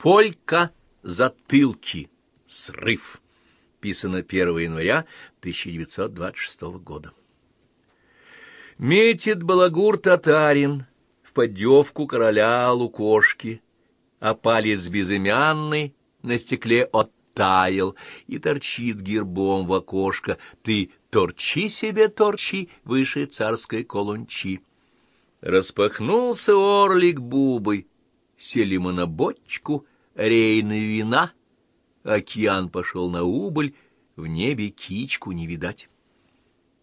Полька затылки. Срыв. Писано 1 января 1926 года. Метит балагур татарин в поддевку короля Лукошки, а палец безымянный на стекле оттаял и торчит гербом в окошко. Ты торчи себе, торчи выше царской колончи. Распахнулся орлик бубой, сели мы на бочку, рейны вина. Океан пошел на убыль, в небе кичку не видать.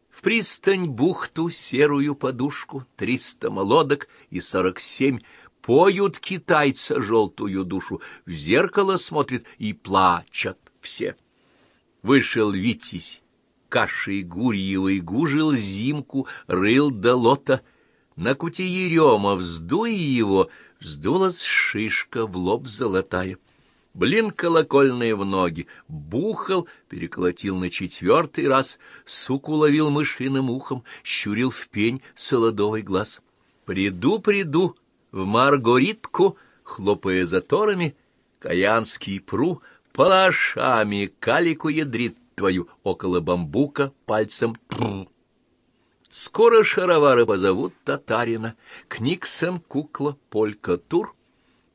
В пристань бухту серую подушку, триста молодок и сорок семь Поют китайца желтую душу, в зеркало смотрят и плачут все. Вышел Витязь, кашей гурьевой гужил зимку, рыл до лота. На куте ерема вздуй его, вздулась шишка в лоб золотая. Блин колокольные в ноги, бухал, переколотил на четвертый раз, суку ловил мышиным ухом, щурил в пень солодовый глаз. «Приду, приду!» в Маргоритку, хлопая заторами, Каянский пру, палашами калику ядрит твою около бамбука пальцем тру. Скоро шаровары позовут татарина, Книксон, кукла, полька, тур.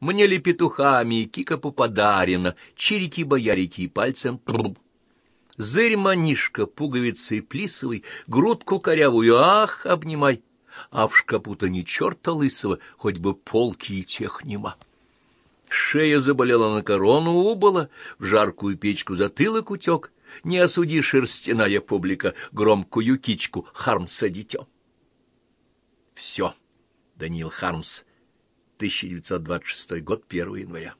Мне ли петухами кика поподарена, Чирики-боярики пальцем. Тру. Зырь манишка пуговицей плисовой, Грудку корявую, ах, обнимай. А в шкапу-то ни черта лысого, хоть бы полки и тех нема. Шея заболела на корону убыла, в жаркую печку затылок утек, не осуди шерстяная публика громкую кичку Хармса дитё. Все. Даниил Хармс, 1926 год, 1 января.